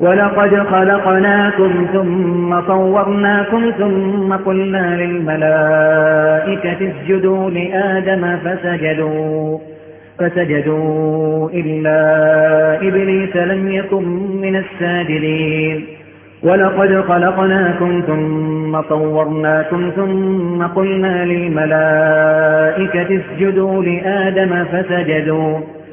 ولقد خلقناكم ثم صورناكم ثم قلنا للملائكة اسجدوا لآدم فسجدوا فسجدوا إلا إبليس لم يكن من الساجدين. ولقد خلقناكم ثم صورناكم ثم قلنا للملائكة اسجدوا لآدم فسجدوا.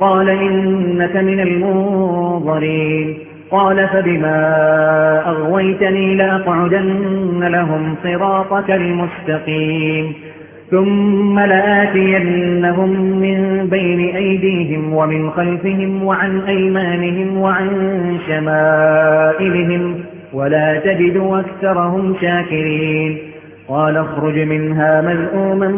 قال إنك من المنظرين. قال فبما أغويتني لأقعدن لهم صراطك المستقيم. ثم لآتينهم من بين أيديهم ومن خلفهم وعن أيمانهم وعن شمائلهم ولا تجد أكثرهم شاكرين. قال اخرج منها مذءوما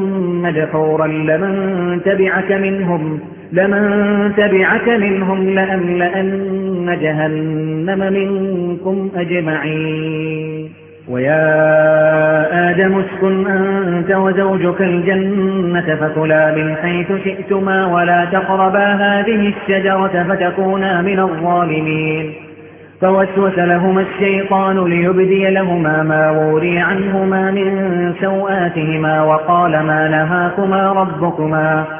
مدحورا لمن تبعك منهم. لمن تبعك منهم لأملأن جهنم منكم أجمعين. ويا آدم اسكن أنت وزوجك الجنة فكلا من حيث شئتما ولا تقربا هذه الشجرة فتكونا من الظالمين. فوسوس لهما الشيطان ليبدي لهما ما وري عنهما من سوآتهما وقال ما نهاكما ربكما.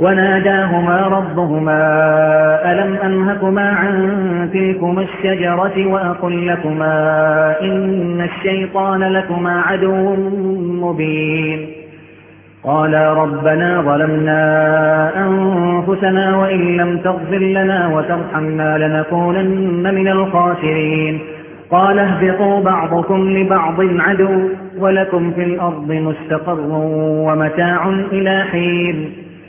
وناداهما ربهما ألم أنهكما عن تلكما الشجرة وأقل لكما إن الشيطان لكما عدو مبين. قالا ربنا ظلمنا أنفسنا وإن لم تغفر لنا وترحمنا لنكونن من الخاسرين. قال اهبطوا بعضكم لبعض عدو ولكم في الأرض مستقر ومتاع إلى حين.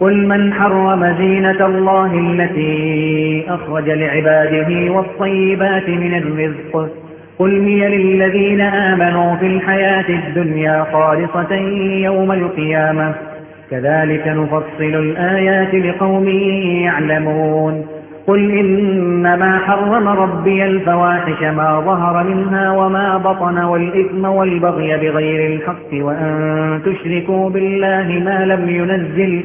قل من حرم زينة الله التي أخرج لعباده والطيبات من الرزق قل هي للذين آمنوا في الحياة الدنيا خالصة يوم القيامة. كذلك نفصل الآيات لقوم يعلمون. قل إنما حرم ربي الفواحش ما ظهر منها وما بطن والإثم والبغي بغير الحق وأن تشركوا بالله ما لم ينزل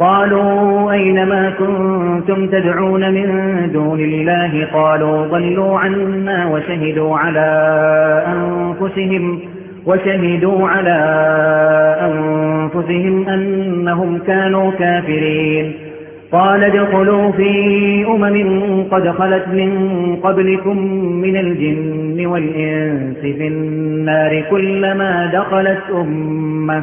قالوا أينما كنتم تدعون من دون الله؟ قالوا ضلوا عنا وشهدوا على أنفسهم وشهدوا على أنفسهم أنهم كانوا كافرين. قال ادخلوا في أمم قد خلت من قبلكم من الجن والإنس في النار كلما دخلت أمة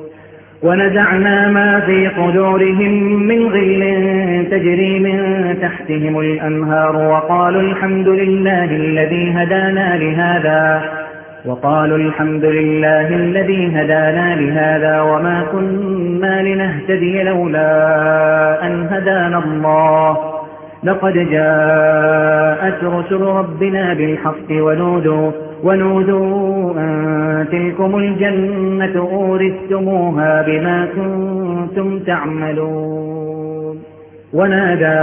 ونزعنا ما في قدورهم من غل تجري من تحتهم الأنهار وقالوا الحمد لله الذي هدانا لهذا وقالوا الحمد لله الذي هدانا لهذا وما كنا لنهتدي لولا أن هدانا الله. لقد جاءت رسل ربنا بالحق ونودوا, ونودوا أن تلكم الجنة أورثتموها بما كنتم تعملون. ونادى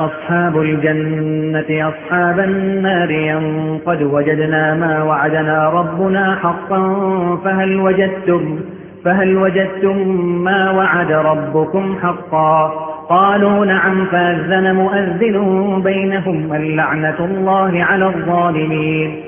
أصحاب الجنة أصحاب النار ين قد وجدنا ما وعدنا ربنا حقا فهل وجدتم, فهل وجدتم ما وعد ربكم حقا؟ قالوا نعم فأذن مؤذن بينهم اللعنة الله على الظالمين.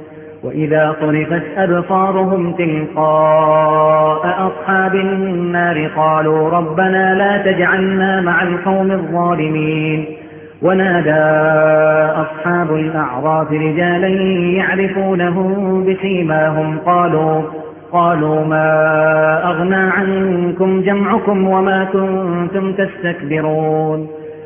وإذا صرفت أبصارهم تلقاء أصحاب النار قالوا ربنا لا تجعلنا مع القوم الظالمين. ونادى أصحاب الأعراف رجالا يعرفونهم بسيماهم. قالوا قالوا ما أغنى عنكم جمعكم وما كنتم تستكبرون.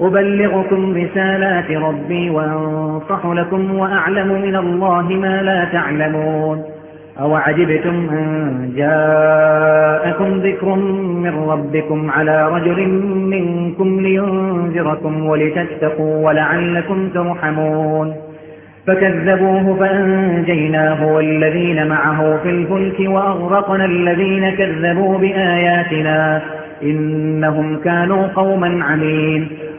أبلغكم رسالات ربي وأنصح لكم وأعلم من الله ما لا تعلمون. أو عجبتم أن جاءكم ذكر من ربكم على رجل منكم لينذركم ولتتقوا ولعلكم ترحمون. فكذبوه فأنجيناه والذين معه في الفلك وأغرقنا الذين كذبوا بآياتنا إنهم كانوا قوما عمين.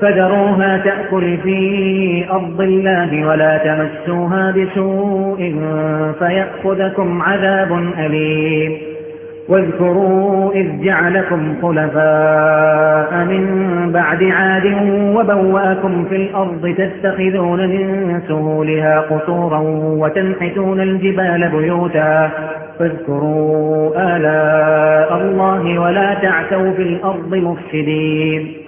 فذروها تأكل في أرض الله ولا تمسوها بسوء فيأخذكم عذاب أليم. واذكروا إذ جعلكم خلفاء من بعد عاد وبوأكم في الأرض تتخذون من سهولها قصورا وتنحتون الجبال بيوتا. فاذكروا آلاء الله ولا تعتوا في الأرض مفسدين.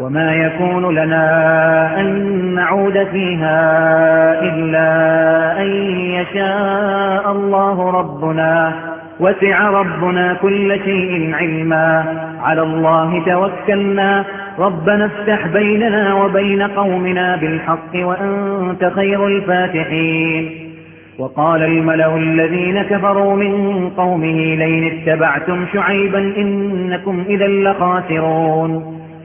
وما يكون لنا أن نعود فيها إلا أن يشاء الله ربنا وسع ربنا كل شيء علما على الله توكلنا ربنا افتح بيننا وبين قومنا بالحق وأنت خير الفاتحين وقال الملأ الذين كفروا من قومه لئن اتبعتم شعيبا إنكم إذا لخاسرون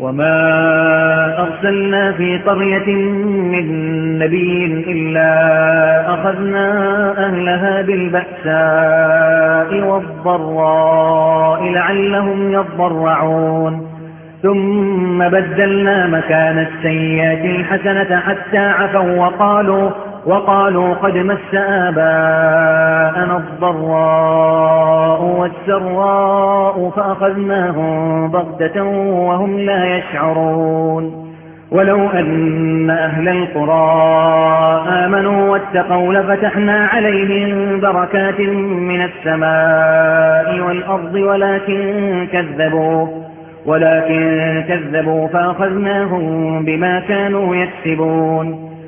وما أرسلنا في قرية من نبي إلا أخذنا أهلها بالبأساء والضراء لعلهم يضرعون ثم بدلنا مكان السيئات الحسنة حتى عفوا وقالوا وقالوا قد مس آباءنا الضراء والسراء فأخذناهم بغتة وهم لا يشعرون. ولو أن أهل القرى آمنوا واتقوا لفتحنا عليهم بركات من السماء والأرض ولكن كذبوا ولكن كذبوا فأخذناهم بما كانوا يكسبون.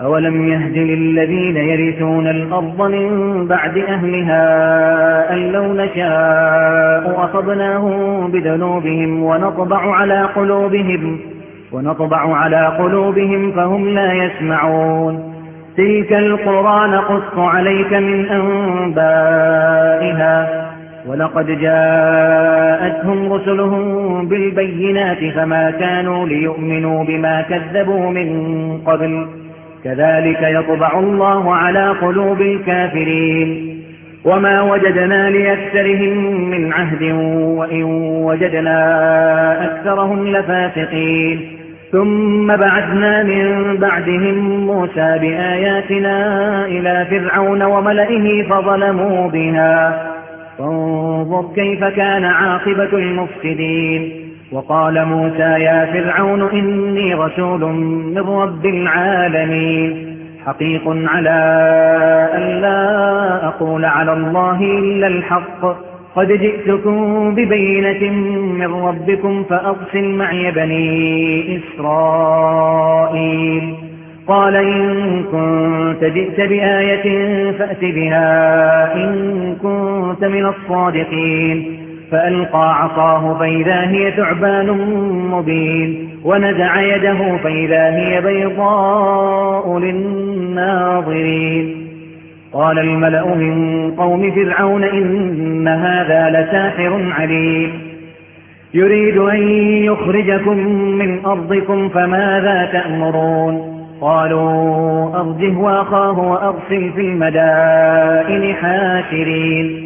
أولم يهد للذين يرثون الأرض من بعد أهلها أن لو نشاء أصبناهم بذنوبهم ونطبع على قلوبهم ونطبع على قلوبهم فهم لا يسمعون. تلك القرى نقص عليك من أنبائها. ولقد جاءتهم رسلهم بالبينات فما كانوا ليؤمنوا بما كذبوا من قبل. كذلك يطبع الله على قلوب الكافرين. وما وجدنا لأكثرهم من عهد وإن وجدنا أكثرهم لفاسقين. ثم بعدنا من بعدهم موسى بآياتنا إلى فرعون وملئه فظلموا بها. فانظر كيف كان عاقبة المفسدين. وقال موسى يا فرعون إني رسول من رب العالمين حقيق على أن لا أقول على الله إلا الحق. قد جئتكم ببينة من ربكم فأرسل معي بني إسرائيل. قال إن كنت جئت بآية فأت بها إن كنت من الصادقين. فألقى عصاه فإذا هي ثعبان مبين ونزع يده فإذا هي بيضاء للناظرين. قال الملأ من قوم فرعون إن هذا لساحر عليم. يريد أن يخرجكم من أرضكم فماذا تأمرون؟ قالوا أرجه وأخاه وأرسل في المدائن حاشرين.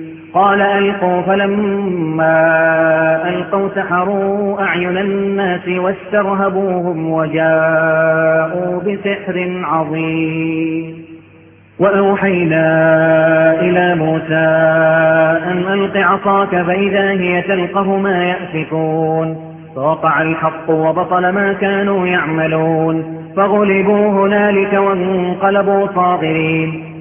قال ألقوا فلما ألقوا سحروا أعين الناس واسترهبوهم وجاءوا بسحر عظيم. وأوحينا إلى موسى أن ألق عصاك فإذا هي تلقه ما يأفكون. فوقع الحق وبطل ما كانوا يعملون. فغلبوا هنالك وانقلبوا صاغرين.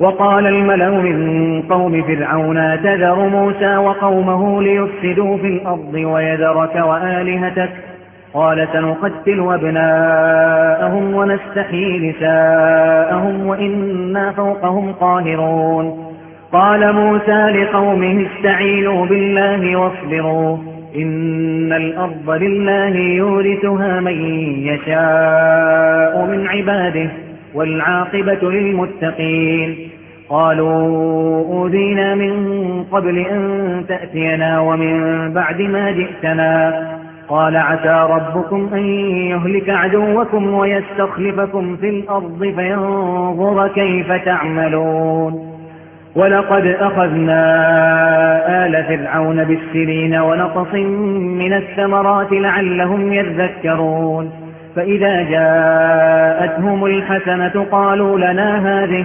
وقال الملأ من قوم فرعون تذر موسى وقومه ليفسدوا في الأرض ويذرك وآلهتك قال سنقتل أبناءهم ونستحيي نساءهم وإنا فوقهم قاهرون قال موسى لقومه استعينوا بالله واصبروا إن الأرض لله يورثها من يشاء من عباده والعاقبة للمتقين قالوا أوذينا من قبل أن تأتينا ومن بعد ما جئتنا. قال عسى ربكم أن يهلك عدوكم ويستخلفكم في الأرض فينظر كيف تعملون. ولقد أخذنا آل فرعون بالسنين ونقص من الثمرات لعلهم يذكرون. فإذا جاءتهم الحسنة قالوا لنا هذه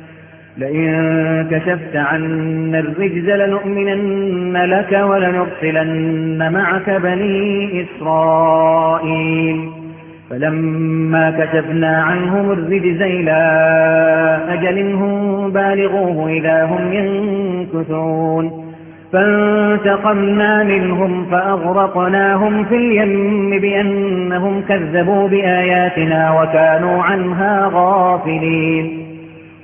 لئن كشفت عنا الرجز لنؤمنن لك ولنرسلن معك بني إسرائيل. فلما كشفنا عنهم الرجز إلى أجل هم بالغوه إذا هم ينكثون. فانتقمنا منهم فأغرقناهم في اليم بأنهم كذبوا بآياتنا وكانوا عنها غافلين.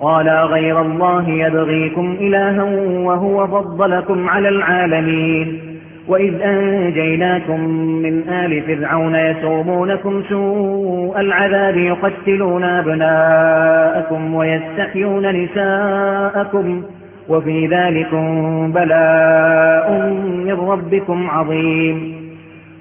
قال غير الله يبغيكم إلها وهو فضلكم على العالمين. وإذ أنجيناكم من آل فرعون يسومونكم سوء العذاب يقتلون أبناءكم ويستحيون نساءكم وفي ذلكم بلاء من ربكم عظيم.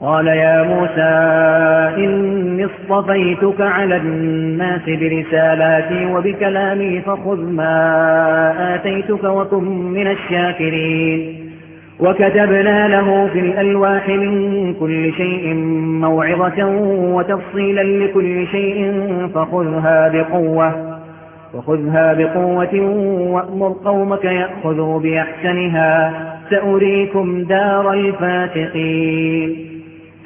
قال يا موسى إني اصطفيتك على الناس برسالاتي وبكلامي فخذ ما آتيتك وكن من الشاكرين. وكتبنا له في الألواح من كل شيء موعظة وتفصيلا لكل شيء فخذها بقوة وخذها بقوة وأمر قومك يأخذوا بأحسنها. سأريكم دار الفاتقين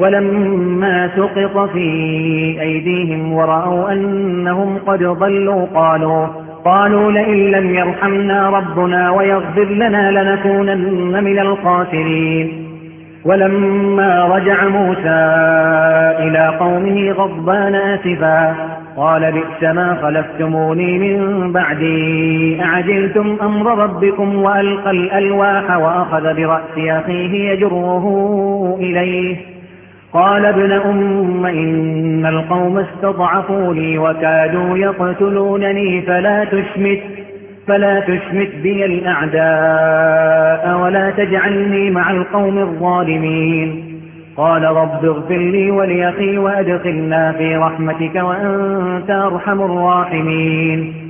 ولما سقط في أيديهم ورأوا أنهم قد ضلوا قالوا قالوا لئن لم يرحمنا ربنا ويغفر لنا لنكونن من الخاسرين. ولما رجع موسى إلى قومه غضبان آسفا قال بئس ما خلفتموني من بعدي أعجلتم أمر ربكم وألقى الألواح وأخذ برأس أخيه يجره إليه. قال ابن أم إن القوم استضعفوا لي وكادوا يقتلونني فلا تشمت فلا تشمت بي الأعداء ولا تجعلني مع القوم الظالمين. قال رب اغفر لي وليخي وأدخلنا في رحمتك وأنت أرحم الراحمين.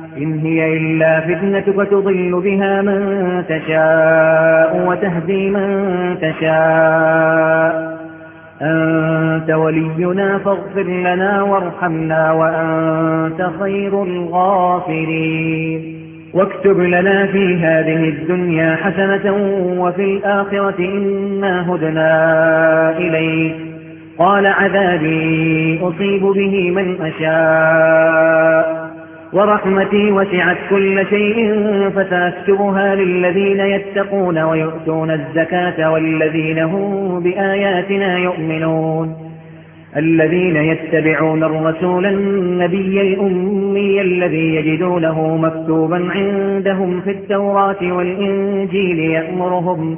إن هي إلا فتنتك تضل بها من تشاء وتهدي من تشاء. أنت ولينا فاغفر لنا وارحمنا وأنت خير الغافرين. واكتب لنا في هذه الدنيا حسنة وفي الآخرة إنا هدنا إليك. قال عذابي أصيب به من أشاء. ورحمتي وسعت كل شيء فسأكتبها للذين يتقون ويؤتون الزكاة والذين هم بآياتنا يؤمنون. الذين يتبعون الرسول النبي الأمي الذي يجدونه مكتوبا عندهم في التوراة والإنجيل يأمرهم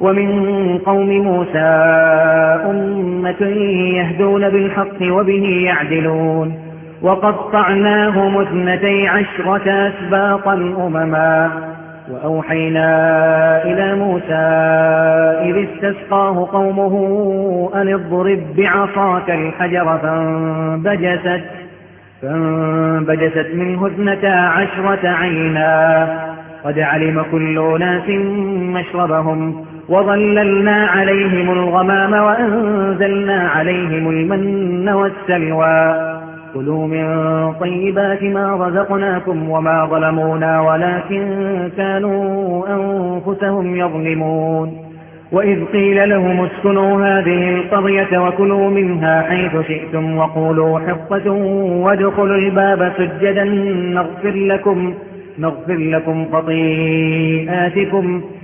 ومن قوم موسى أمة يهدون بالحق وبه يعدلون. وقطعناهم اثنتي عشرة أسباطا أمما. وأوحينا إلى موسى إذ استسقاه قومه أن اضرب بعصاك الحجر فانبجست, فانبجست منه اثنتا عشرة عينا. قد علم كل ناس مشربهم. وظللنا عليهم الغمام وأنزلنا عليهم المن والسلوى. كلوا من طيبات ما رزقناكم وما ظلمونا ولكن كانوا أنفسهم يظلمون. وإذ قيل لهم اسكنوا هذه القضية وكلوا منها حيث شئتم وقولوا حقة وادخلوا الباب سجدا نغفر لكم, نغفر لكم خطيئاتكم.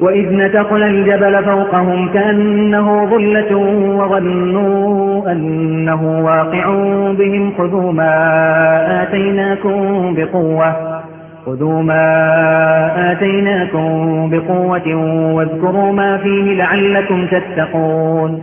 وإذ نتقل الجبل فوقهم كأنه ظلة وظنوا أنه واقع بهم خذوا ما آتيناكم بقوة خذوا ما آتيناكم بقوة واذكروا ما فيه لعلكم تتقون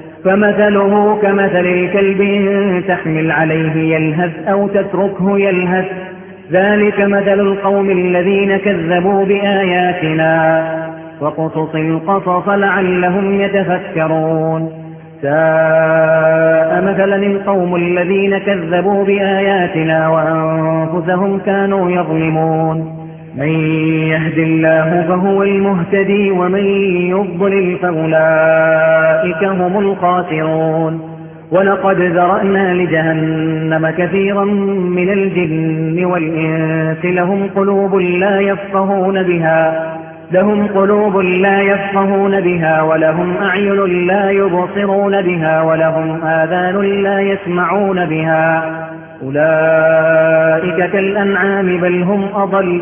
فمثله كمثل الكلب تحمل عليه يلهث أو تتركه يلهث. ذلك مثل القوم الذين كذبوا بآياتنا وقصص القصص لعلهم يتفكرون. ساء مثلا القوم الذين كذبوا بآياتنا وأنفسهم كانوا يظلمون. من يهد الله فهو المهتدي ومن يضلل فأولئك هم الخاسرون. ولقد ذرأنا لجهنم كثيرا من الجن والإنس لهم قلوب لا يفقهون بها لهم قلوب لا يفقهون بها ولهم أعين لا يبصرون بها ولهم آذان لا يسمعون بها. أولئك كالأنعام بل هم أضل.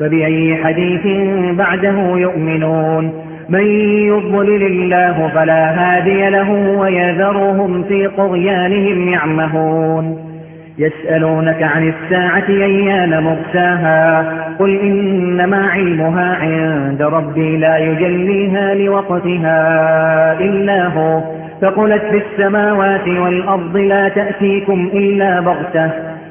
فبأي حديث بعده يؤمنون؟ من يضلل الله فلا هادي له ويذرهم في طغيانهم يعمهون. يسألونك عن الساعة أيان مرساها؟ قل إنما علمها عند ربي لا يجليها لوقتها إلا هو. فقلت في السماوات والأرض لا تأتيكم إلا بغتة.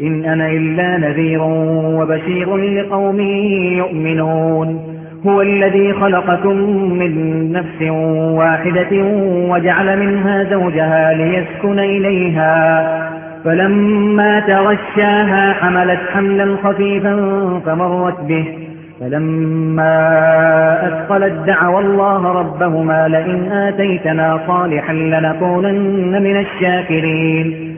إن أنا إلا نذير وبشير لقوم يؤمنون. هو الذي خلقكم من نفس واحدة وجعل منها زوجها ليسكن إليها. فلما تغشاها حملت حملا خفيفا فمرت به. فلما أثقلت دعوى الله ربهما لئن آتيتنا صالحا لنكونن من الشاكرين.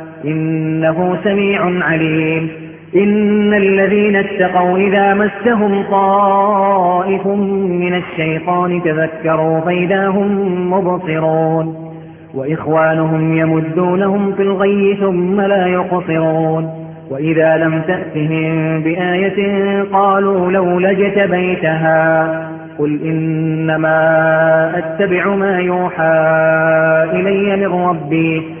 إنه سميع عليم. إن الذين اتقوا إذا مسهم طائف من الشيطان تذكروا فإذا هم مبصرون. وإخوانهم يمدونهم في الغي ثم لا يقصرون. وإذا لم تأتهم بآية قالوا لولا اجتبيتها قل إنما أتبع ما يوحى إلي من ربي.